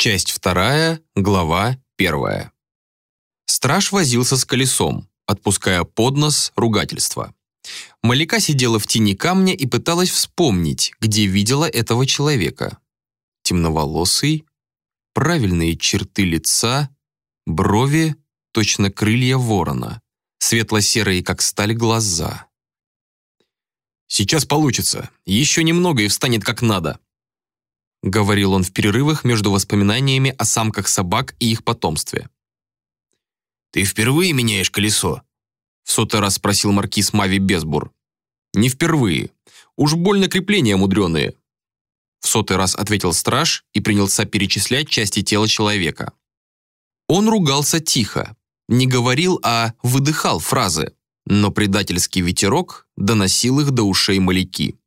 Часть вторая, глава первая. Страж возился с колесом, отпуская под нос ругательства. Малика сидела в тени камня и пыталась вспомнить, где видела этого человека. Темноволосый, правильные черты лица, брови, точно крылья ворона, светло-серые, как сталь, глаза. «Сейчас получится. Еще немного и встанет как надо», — говорил он в перерывах между воспоминаниями о самках собак и их потомстве. «Ты впервые меняешь колесо?» — в сотый раз спросил маркиз Мави Безбур. «Не впервые. Уж больно крепления мудреные», — в сотый раз ответил страж и принялся перечислять части тела человека. Он ругался тихо, не говорил, а выдыхал фразы, но предательский ветерок доносил их до ушей маляки.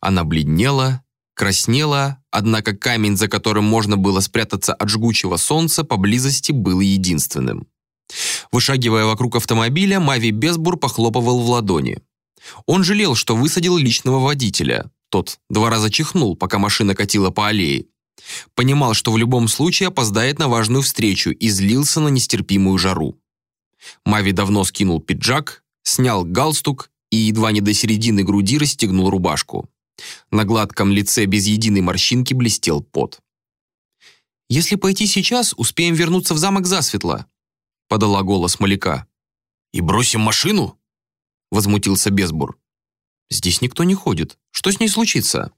Она бледнела, краснела, однако камень, за которым можно было спрятаться от жгучего солнца, поблизости был единственным. Вышагивая вокруг автомобиля, Мави Безбур похлопывал в ладони. Он жалел, что высадил личного водителя. Тот два раза чихнул, пока машина катила по аллее. Понимал, что в любом случае опоздает на важную встречу и злился на нестерпимую жару. Мави давно скинул пиджак, снял галстук и едва не до середины груди расстегнул рубашку. На гладком лице без единой морщинки блестел пот. «Если пойти сейчас, успеем вернуться в замок засветло», — подала голос Маляка. «И бросим машину?» — возмутился Безбур. «Здесь никто не ходит. Что с ней случится?»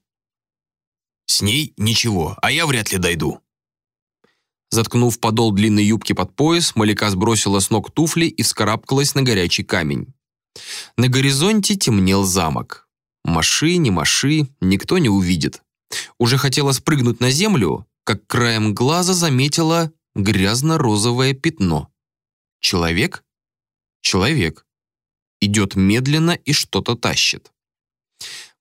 «С ней ничего, а я вряд ли дойду». Заткнув подол длинной юбки под пояс, Маляка сбросила с ног туфли и вскарабкалась на горячий камень. На горизонте темнел замок. Маши, не маши, никто не увидит. Уже хотела спрыгнуть на землю, как краем глаза заметила грязно-розовое пятно. Человек? Человек. Идет медленно и что-то тащит.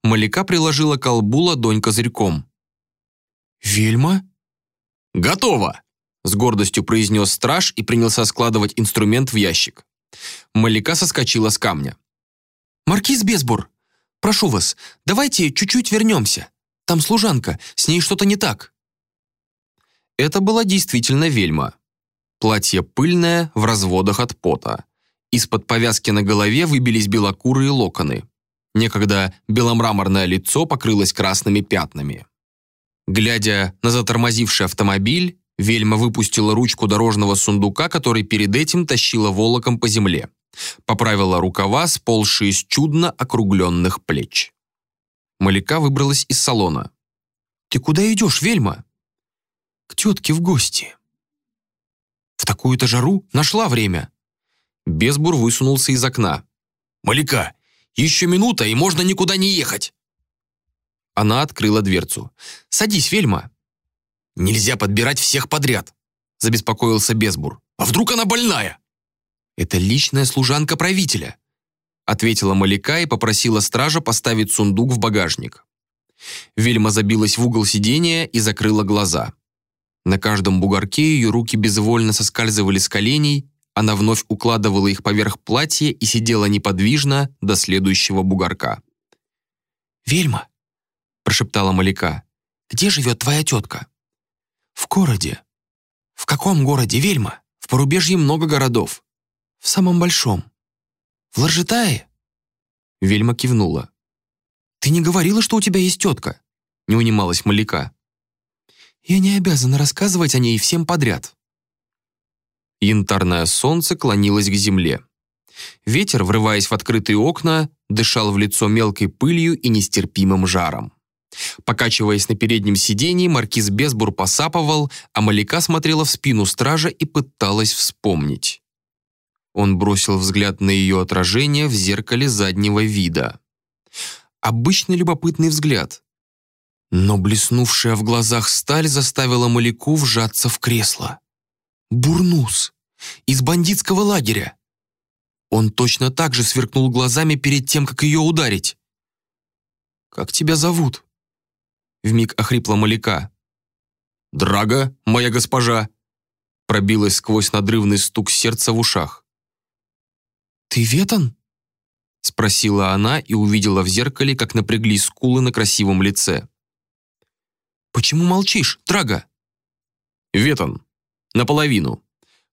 Маляка приложила колбу ладонь козырьком. «Вельма?» «Готово!» с гордостью произнес страж и принялся складывать инструмент в ящик. Маляка соскочила с камня. «Маркиз Безбур, прошу вас, давайте чуть-чуть вернемся. Там служанка, с ней что-то не так». Это была действительно вельма. Платье пыльное, в разводах от пота. Из-под повязки на голове выбились белокурые локоны. Некогда беломраморное лицо покрылось красными пятнами. Глядя на затормозивший автомобиль, Вельма выпустила ручку дорожного сундука, который перед этим тащила волоком по земле. Поправила рукава, сползшие с чудно округленных плеч. Маляка выбралась из салона. «Ты куда идешь, Вельма?» «К тетке в гости». «В такую-то жару нашла время». Безбур высунулся из окна. «Маляка, еще минута, и можно никуда не ехать!» Она открыла дверцу. «Садись, Вельма!» Нельзя подбирать всех подряд, забеспокоился Безбур. А вдруг она больная? Это личная служанка правителя, ответила Маляка и попросила стража поставить сундук в багажник. Вельма забилась в угол сидения и закрыла глаза. На каждом бугорке ее руки безвольно соскальзывали с коленей, она вновь укладывала их поверх платья и сидела неподвижно до следующего бугорка. «Вельма», – прошептала Маляка, – «где живет твоя тетка?» «В городе». «В каком городе, Вельма? В порубежье много городов». «В самом большом». «В Ларжетае?» Вельма кивнула. «Ты не говорила, что у тебя есть тетка?» Не унималась Маляка. «Я не обязана рассказывать о ней всем подряд». Янтарное солнце клонилось к земле. Ветер, врываясь в открытые окна, дышал в лицо мелкой пылью и нестерпимым жаром. Покачиваясь на переднем сидении, маркиз Безбур посапывал, а Маляка смотрела в спину стража и пыталась вспомнить. Он бросил взгляд на ее отражение в зеркале заднего вида. Обычный любопытный взгляд. Но блеснувшая в глазах сталь заставила Маляку вжаться в кресло. Бурнус! Из бандитского лагеря! Он точно так же сверкнул глазами перед тем, как ее ударить. «Как тебя зовут?» вмиг охрипла Маляка. «Драга, моя госпожа!» пробилась сквозь надрывный стук сердца в ушах. «Ты Ветон?» спросила она и увидела в зеркале, как напряглись скулы на красивом лице. «Почему молчишь, Драга?» Ветон. Наполовину.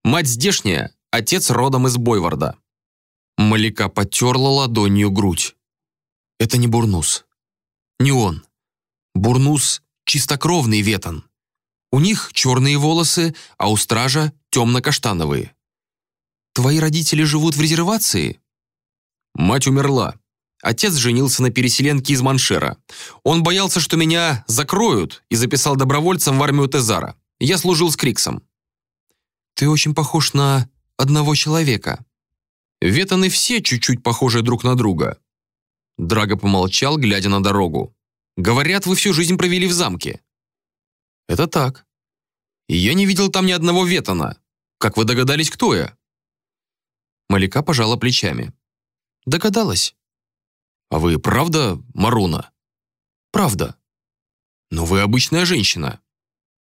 Мать здешняя, отец родом из Бойварда. Малика потерла ладонью грудь. Это не Бурнус. Не он. Бурнус — чистокровный ветон. У них черные волосы, а у стража темно-каштановые. Твои родители живут в резервации? Мать умерла. Отец женился на переселенке из Маншера. Он боялся, что меня закроют, и записал добровольцем в армию Тезара. Я служил с Криксом. Ты очень похож на одного человека. Ветаны все чуть-чуть похожи друг на друга. Драго помолчал, глядя на дорогу. Говорят, вы всю жизнь провели в замке. Это так. Я не видел там ни одного ветана. Как вы догадались, кто я? Малика пожала плечами. Догадалась. А вы правда Маруна? Правда. Но вы обычная женщина.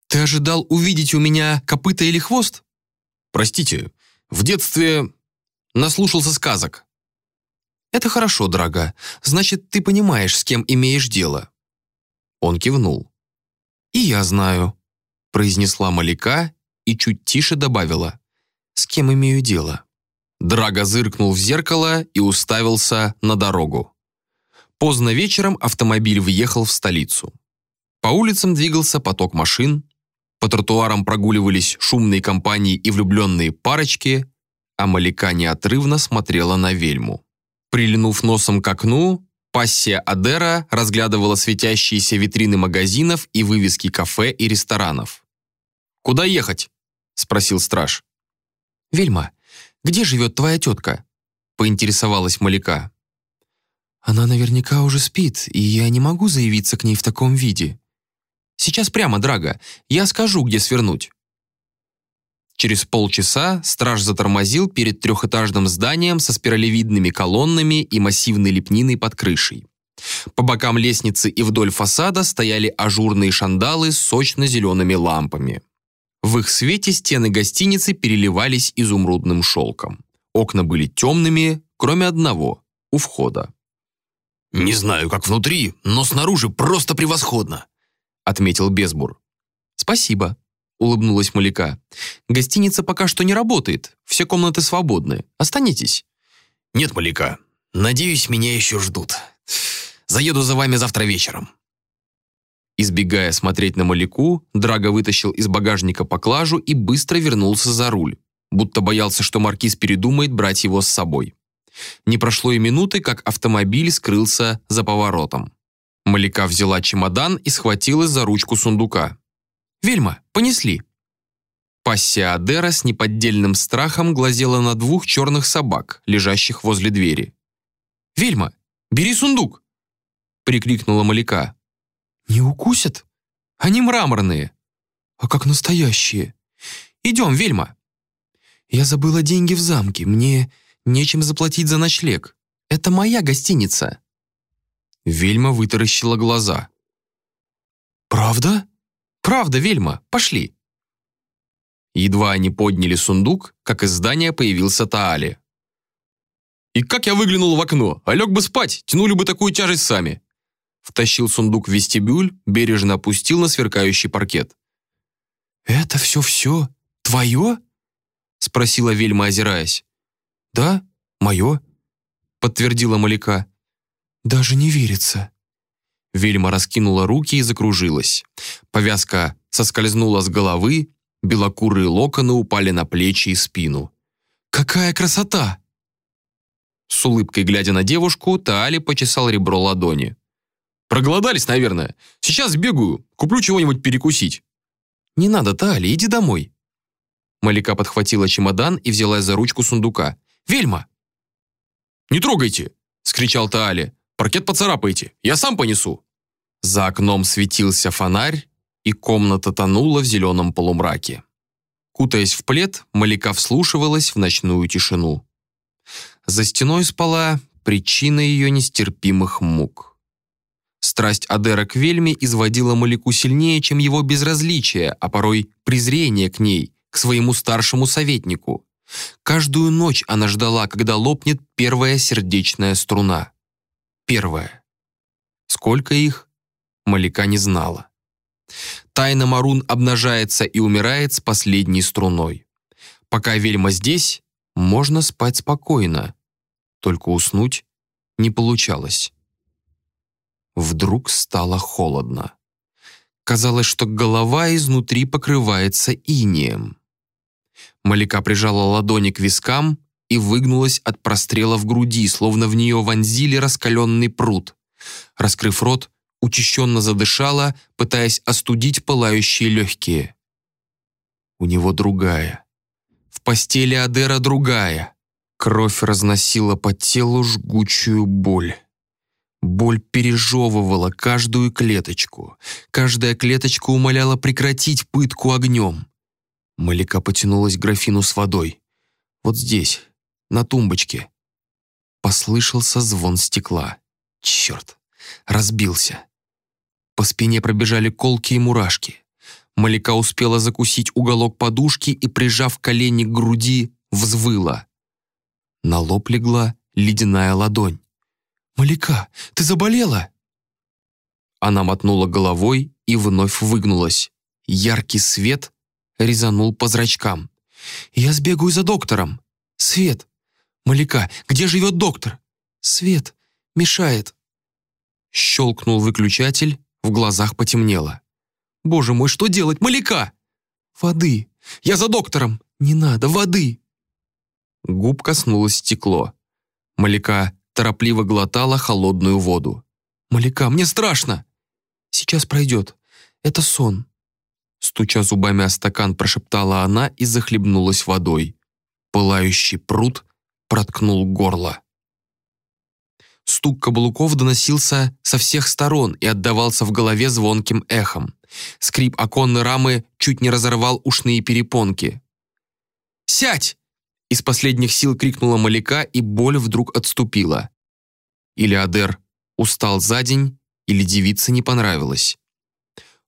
Ты ожидал увидеть у меня копыта или хвост? Простите, в детстве наслушался сказок. Это хорошо, дорога. Значит, ты понимаешь, с кем имеешь дело. Он кивнул. И я знаю, произнесла Малика и чуть тише добавила. С кем имею дело? Драго зыркнул в зеркало и уставился на дорогу. Поздно вечером автомобиль въехал в столицу. По улицам двигался поток машин, по тротуарам прогуливались шумные компании и влюбленные парочки, а Малика неотрывно смотрела на вельму. Прильнув носом к окну, пассия Адера разглядывала светящиеся витрины магазинов и вывески кафе и ресторанов. «Куда ехать?» – спросил страж. «Вельма, где живет твоя тетка?» — поинтересовалась Маляка. «Она наверняка уже спит, и я не могу заявиться к ней в таком виде. Сейчас прямо, Драго, я скажу, где свернуть». Через полчаса страж затормозил перед трехэтажным зданием со спиралевидными колоннами и массивной лепниной под крышей. По бокам лестницы и вдоль фасада стояли ажурные шандалы с сочно-зелеными лампами. В их свете стены гостиницы переливались изумрудным шелком. Окна были темными, кроме одного, у входа. «Не знаю, как внутри, но снаружи просто превосходно», отметил Безбур. «Спасибо», улыбнулась Маляка. «Гостиница пока что не работает, все комнаты свободны. Останетесь?» «Нет, Маляка, надеюсь, меня еще ждут. Заеду за вами завтра вечером». Избегая смотреть на Маляку, Драго вытащил из багажника поклажу и быстро вернулся за руль, будто боялся, что маркиз передумает брать его с собой. Не прошло и минуты, как автомобиль скрылся за поворотом. Маляка взяла чемодан и схватилась за ручку сундука. «Вельма, понесли!» Пассия Адера с неподдельным страхом глазела на двух черных собак, лежащих возле двери. «Вельма, бери сундук!» — прикрикнула Маляка. «Не укусят? Они мраморные. А как настоящие. Идем, Вельма». «Я забыла деньги в замке. Мне нечем заплатить за ночлег. Это моя гостиница». Вельма вытаращила глаза. «Правда?» «Правда, Вельма. Пошли». Едва они подняли сундук, как из здания появился Таали. «И как я выглянул в окно, а лег бы спать, тянули бы такую тяжесть сами втащил сундук в вестибюль, бережно опустил на сверкающий паркет. «Это все-все твое?» — спросила Вельма, озираясь. «Да, мое», — подтвердила Маляка. «Даже не верится». Вельма раскинула руки и закружилась. Повязка соскользнула с головы, белокурые локоны упали на плечи и спину. «Какая красота!» С улыбкой глядя на девушку, Таали почесал ребро ладони. Проголодались, наверное. Сейчас бегаю, куплю чего-нибудь перекусить». «Не надо, Тали, иди домой». Малика подхватила чемодан и взялась за ручку сундука. «Вельма!» «Не трогайте!» — скричал Таали. «Паркет поцарапайте, я сам понесу!» За окном светился фонарь, и комната тонула в зеленом полумраке. Кутаясь в плед, Малика вслушивалась в ночную тишину. За стеной спала причина ее нестерпимых мук. Страсть Адера к Вельме изводила Малику сильнее, чем его безразличие, а порой презрение к ней, к своему старшему советнику. Каждую ночь она ждала, когда лопнет первая сердечная струна. Первая. Сколько их, Малика не знала. Тайна Марун обнажается и умирает с последней струной. Пока Вельма здесь, можно спать спокойно. Только уснуть не получалось. Вдруг стало холодно. Казалось, что голова изнутри покрывается инеем. Малика прижала ладони к вискам и выгнулась от прострела в груди, словно в нее вонзили раскаленный пруд. Раскрыв рот, учащенно задышала, пытаясь остудить пылающие легкие. У него другая. В постели Адера другая. Кровь разносила по телу жгучую боль. Боль пережевывала каждую клеточку. Каждая клеточка умоляла прекратить пытку огнем. Малика потянулась к графину с водой. Вот здесь, на тумбочке. Послышался звон стекла. Черт, разбился. По спине пробежали колки и мурашки. Малика успела закусить уголок подушки и, прижав колени к груди, взвыла. На лоб легла ледяная ладонь. «Малика, ты заболела?» Она мотнула головой и вновь выгнулась. Яркий свет резанул по зрачкам. «Я сбегаю за доктором. Свет! Малика, где живет доктор? Свет! Мешает!» Щелкнул выключатель, в глазах потемнело. «Боже мой, что делать, Малика?» «Воды! Я за доктором! Не надо, воды!» Губ коснулось стекло. Малика торопливо глотала холодную воду. «Малика, мне страшно!» «Сейчас пройдет. Это сон». Стуча зубами о стакан, прошептала она и захлебнулась водой. Пылающий пруд проткнул горло. Стук каблуков доносился со всех сторон и отдавался в голове звонким эхом. Скрип оконной рамы чуть не разорвал ушные перепонки. «Сядь!» Из последних сил крикнула Маляка, и боль вдруг отступила. Или Адер устал за день, или девице не понравилось.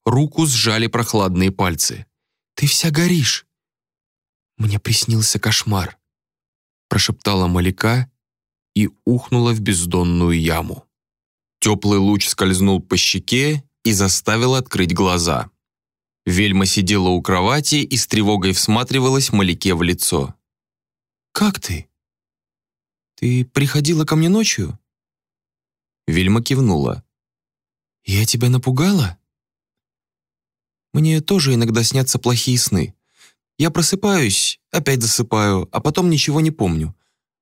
Руку сжали прохладные пальцы. «Ты вся горишь!» «Мне приснился кошмар», прошептала Маляка и ухнула в бездонную яму. Теплый луч скользнул по щеке и заставил открыть глаза. Вельма сидела у кровати и с тревогой всматривалась Маляке в лицо. «Как ты? Ты приходила ко мне ночью?» Вильма кивнула. «Я тебя напугала?» «Мне тоже иногда снятся плохие сны. Я просыпаюсь, опять засыпаю, а потом ничего не помню.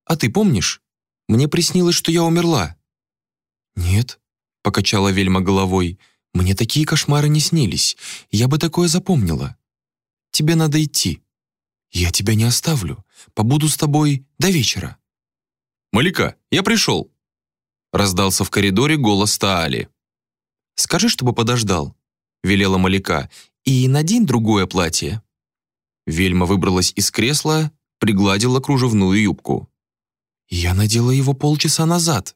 А ты помнишь? Мне приснилось, что я умерла». «Нет», — покачала Вельма головой, «мне такие кошмары не снились. Я бы такое запомнила. Тебе надо идти». «Я тебя не оставлю. Побуду с тобой до вечера». «Малика, я пришел!» Раздался в коридоре голос Таали. «Скажи, чтобы подождал», — велела Малика, «и надень другое платье». Вельма выбралась из кресла, пригладила кружевную юбку. «Я надела его полчаса назад.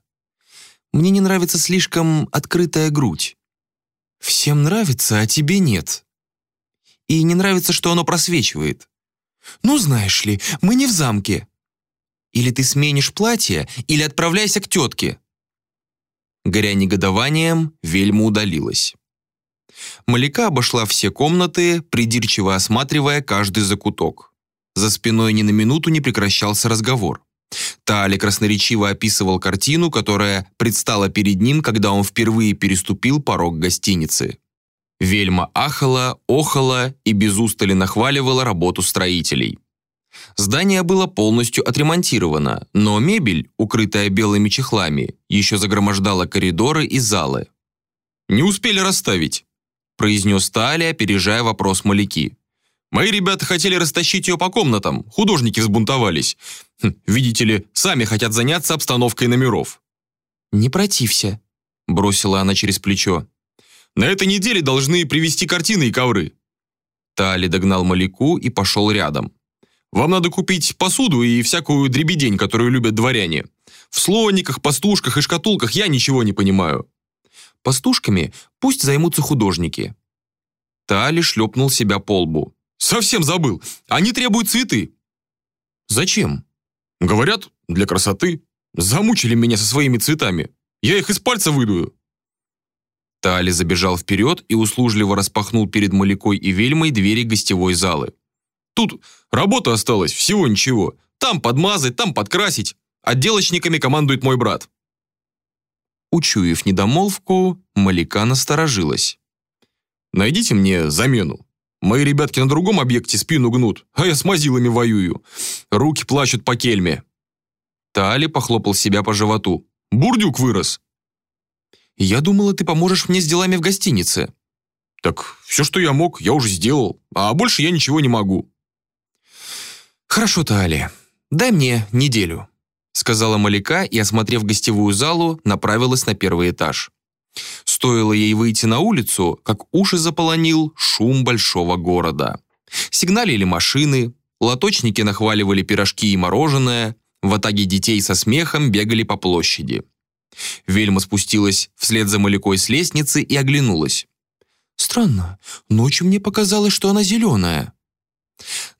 Мне не нравится слишком открытая грудь. Всем нравится, а тебе нет. И не нравится, что оно просвечивает. «Ну, знаешь ли, мы не в замке. Или ты сменишь платье, или отправляйся к тетке». Горя негодованием, Вельма удалилась. Маляка обошла все комнаты, придирчиво осматривая каждый закуток. За спиной ни на минуту не прекращался разговор. Тали красноречиво описывал картину, которая предстала перед ним, когда он впервые переступил порог гостиницы. Вельма ахала, охала и без устали нахваливала работу строителей. Здание было полностью отремонтировано, но мебель, укрытая белыми чехлами, еще загромождала коридоры и залы. «Не успели расставить», – произнес Таали, опережая вопрос Маляки. «Мои ребята хотели растащить ее по комнатам, художники взбунтовались. Хм, видите ли, сами хотят заняться обстановкой номеров». «Не протився», – бросила она через плечо. На этой неделе должны привезти картины и ковры». Тали догнал Маляку и пошел рядом. «Вам надо купить посуду и всякую дребедень, которую любят дворяне. В слониках, пастушках и шкатулках я ничего не понимаю». «Пастушками пусть займутся художники». Тали шлепнул себя по лбу. «Совсем забыл. Они требуют цветы». «Зачем?» «Говорят, для красоты. Замучили меня со своими цветами. Я их из пальца выдую». Таали забежал вперед и услужливо распахнул перед Малякой и Вельмой двери гостевой залы. «Тут работа осталась, всего ничего. Там подмазать, там подкрасить. Отделочниками командует мой брат». Учуяв недомолвку, Маляка насторожилась. «Найдите мне замену. Мои ребятки на другом объекте спину гнут, а я с мазилами воюю. Руки плачут по кельме». Таали похлопал себя по животу. «Бурдюк вырос. Я думала, ты поможешь мне с делами в гостинице». «Так все, что я мог, я уже сделал, а больше я ничего не могу». «Хорошо, Тали, дай мне неделю», сказала Маляка и, осмотрев гостевую залу, направилась на первый этаж. Стоило ей выйти на улицу, как уши заполонил шум большого города. Сигналили машины, лоточники нахваливали пирожки и мороженое, в атаге детей со смехом бегали по площади. Вельма спустилась вслед за Малякой с лестницы и оглянулась. «Странно, ночью мне показалось, что она зеленая».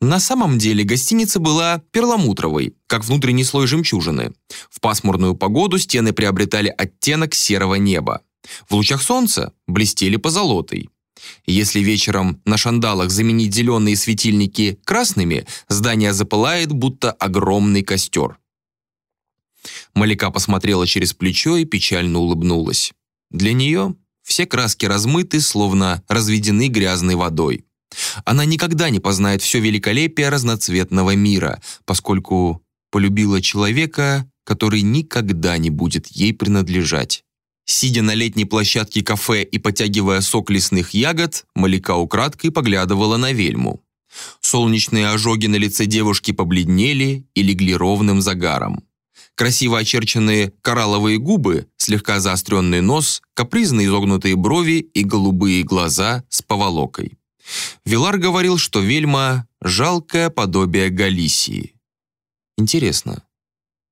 На самом деле гостиница была перламутровой, как внутренний слой жемчужины. В пасмурную погоду стены приобретали оттенок серого неба. В лучах солнца блестели позолотой. Если вечером на шандалах заменить зеленые светильники красными, здание запылает, будто огромный костер. Малика посмотрела через плечо и печально улыбнулась. Для нее все краски размыты, словно разведены грязной водой. Она никогда не познает все великолепие разноцветного мира, поскольку полюбила человека, который никогда не будет ей принадлежать. Сидя на летней площадке кафе и потягивая сок лесных ягод, Малика украдкой поглядывала на вельму. Солнечные ожоги на лице девушки побледнели и легли ровным загаром красиво очерченные коралловые губы, слегка заостренный нос, капризно изогнутые брови и голубые глаза с поволокой. Вилар говорил, что Вельма – жалкое подобие Галисии. Интересно,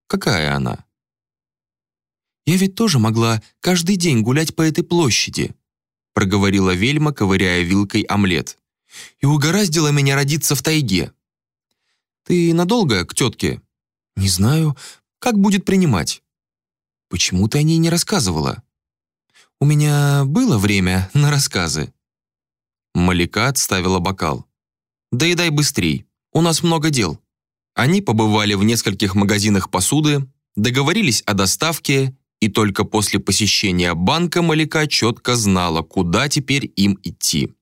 какая она? «Я ведь тоже могла каждый день гулять по этой площади», проговорила Вельма, ковыряя вилкой омлет. «И угораздило меня родиться в тайге». «Ты надолго к тетке?» «Не знаю. Как будет принимать? Почему ты о ней не рассказывала? У меня было время на рассказы. Малика отставила бокал. «Доедай быстрей, у нас много дел». Они побывали в нескольких магазинах посуды, договорились о доставке, и только после посещения банка Малика четко знала, куда теперь им идти.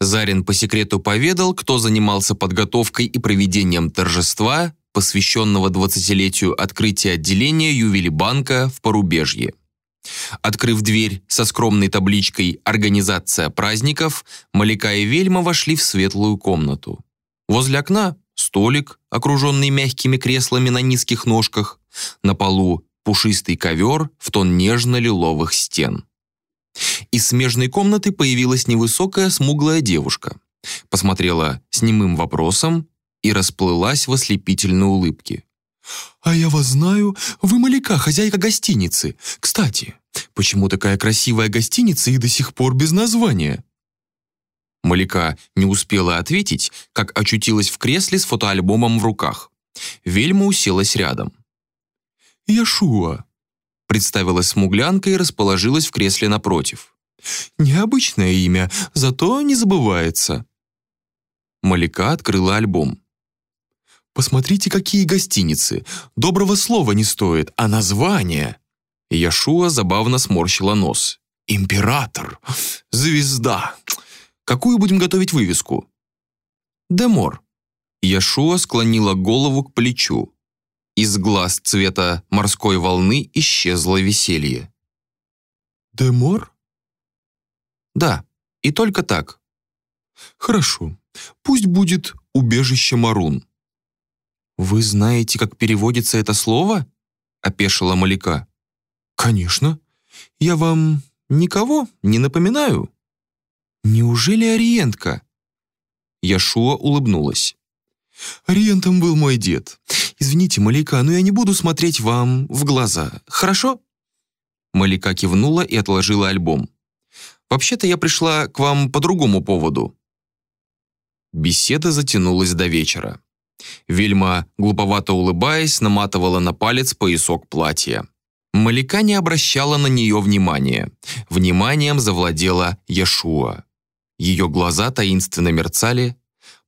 Зарин по секрету поведал, кто занимался подготовкой и проведением торжества, посвященного 20-летию открытия отделения Ювелибанка в Порубежье. Открыв дверь со скромной табличкой «Организация праздников», Малика и Вельма вошли в светлую комнату. Возле окна столик, окруженный мягкими креслами на низких ножках, на полу пушистый ковер в тон нежно-лиловых стен. Из смежной комнаты появилась невысокая смуглая девушка. Посмотрела с немым вопросом и расплылась в ослепительной улыбке. «А я вас знаю, вы Маляка, хозяйка гостиницы. Кстати, почему такая красивая гостиница и до сих пор без названия?» Маляка не успела ответить, как очутилась в кресле с фотоальбомом в руках. Вельма уселась рядом. «Яшуа», — представилась смуглянка и расположилась в кресле напротив. «Необычное имя, зато не забывается». Маляка открыла альбом. Посмотрите, какие гостиницы. Доброго слова не стоит, а название...» Яшуа забавно сморщила нос. «Император! Звезда! Какую будем готовить вывеску?» «Демор». Яшуа склонила голову к плечу. Из глаз цвета морской волны исчезло веселье. «Демор?» «Да, и только так». «Хорошо, пусть будет убежище Марун». «Вы знаете, как переводится это слово?» — опешила Маляка. «Конечно. Я вам никого не напоминаю?» «Неужели Ориентка?» Яшуа улыбнулась. «Ориентом был мой дед. Извините, Маляка, но я не буду смотреть вам в глаза, хорошо?» Маляка кивнула и отложила альбом. «Вообще-то я пришла к вам по другому поводу». Беседа затянулась до вечера. Вильма, глуповато улыбаясь, наматывала на палец поясок платья. Малика не обращала на нее внимания. Вниманием завладела Яшуа. Ее глаза таинственно мерцали,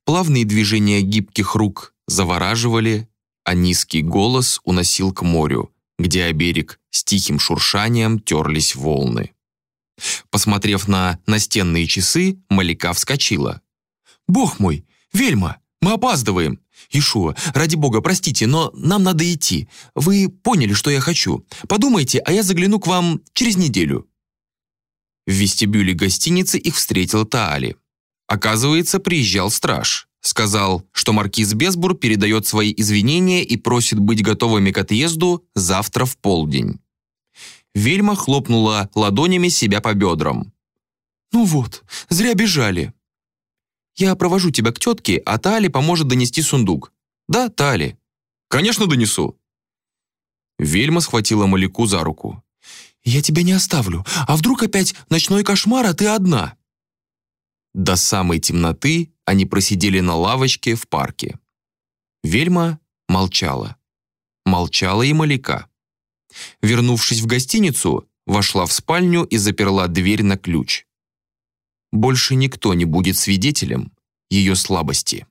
плавные движения гибких рук завораживали, а низкий голос уносил к морю, где о берег с тихим шуршанием терлись волны. Посмотрев на настенные часы, Малика вскочила. «Бог мой! Вельма! Мы опаздываем! Ишуа, ради бога, простите, но нам надо идти. Вы поняли, что я хочу. Подумайте, а я загляну к вам через неделю». В вестибюле гостиницы их встретил Таали. Оказывается, приезжал страж. Сказал, что маркиз Безбур передает свои извинения и просит быть готовыми к отъезду завтра в полдень. Вельма хлопнула ладонями себя по бедрам. «Ну вот, зря бежали». «Я провожу тебя к тетке, а Тали поможет донести сундук». «Да, Тали». «Конечно донесу». Вельма схватила Маляку за руку. «Я тебя не оставлю. А вдруг опять ночной кошмар, а ты одна?» До самой темноты они просидели на лавочке в парке. Вельма молчала. Молчала и Маляка. Вернувшись в гостиницу, вошла в спальню и заперла дверь на ключ. Больше никто не будет свидетелем ее слабости.